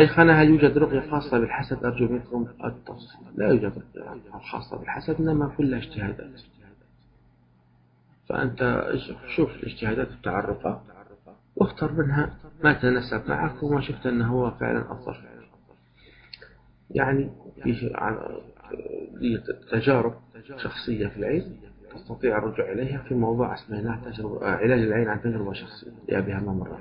شيخنا هل يوجد رقية خاصة بالحسد أرجو منكم التفصيل لا يوجد رقية خاصة بالحسد إنما كلها اجتهادات. فأنت شوف الاجتهادات التعرفة واختر منها ما تناسب معك وما شفت أنه هو فعلا أفضل. يعني لي تجارب شخصية في العلم تستطيع الرجوع إليها في موضوع اسمه تجربة علاج العين عن تجربة شخصية. يا بها ما مرة